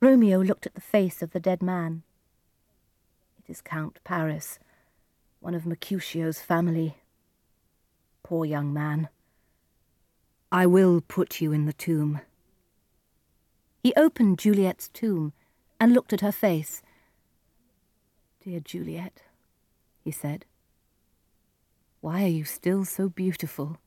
Romeo looked at the face of the dead man. It is Count Paris, one of Mercutio's family. Poor young man. I will put you in the tomb. He opened Juliet's tomb and looked at her face. Dear Juliet, he said, why are you still so beautiful?